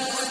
وَالْأَنْعَامِ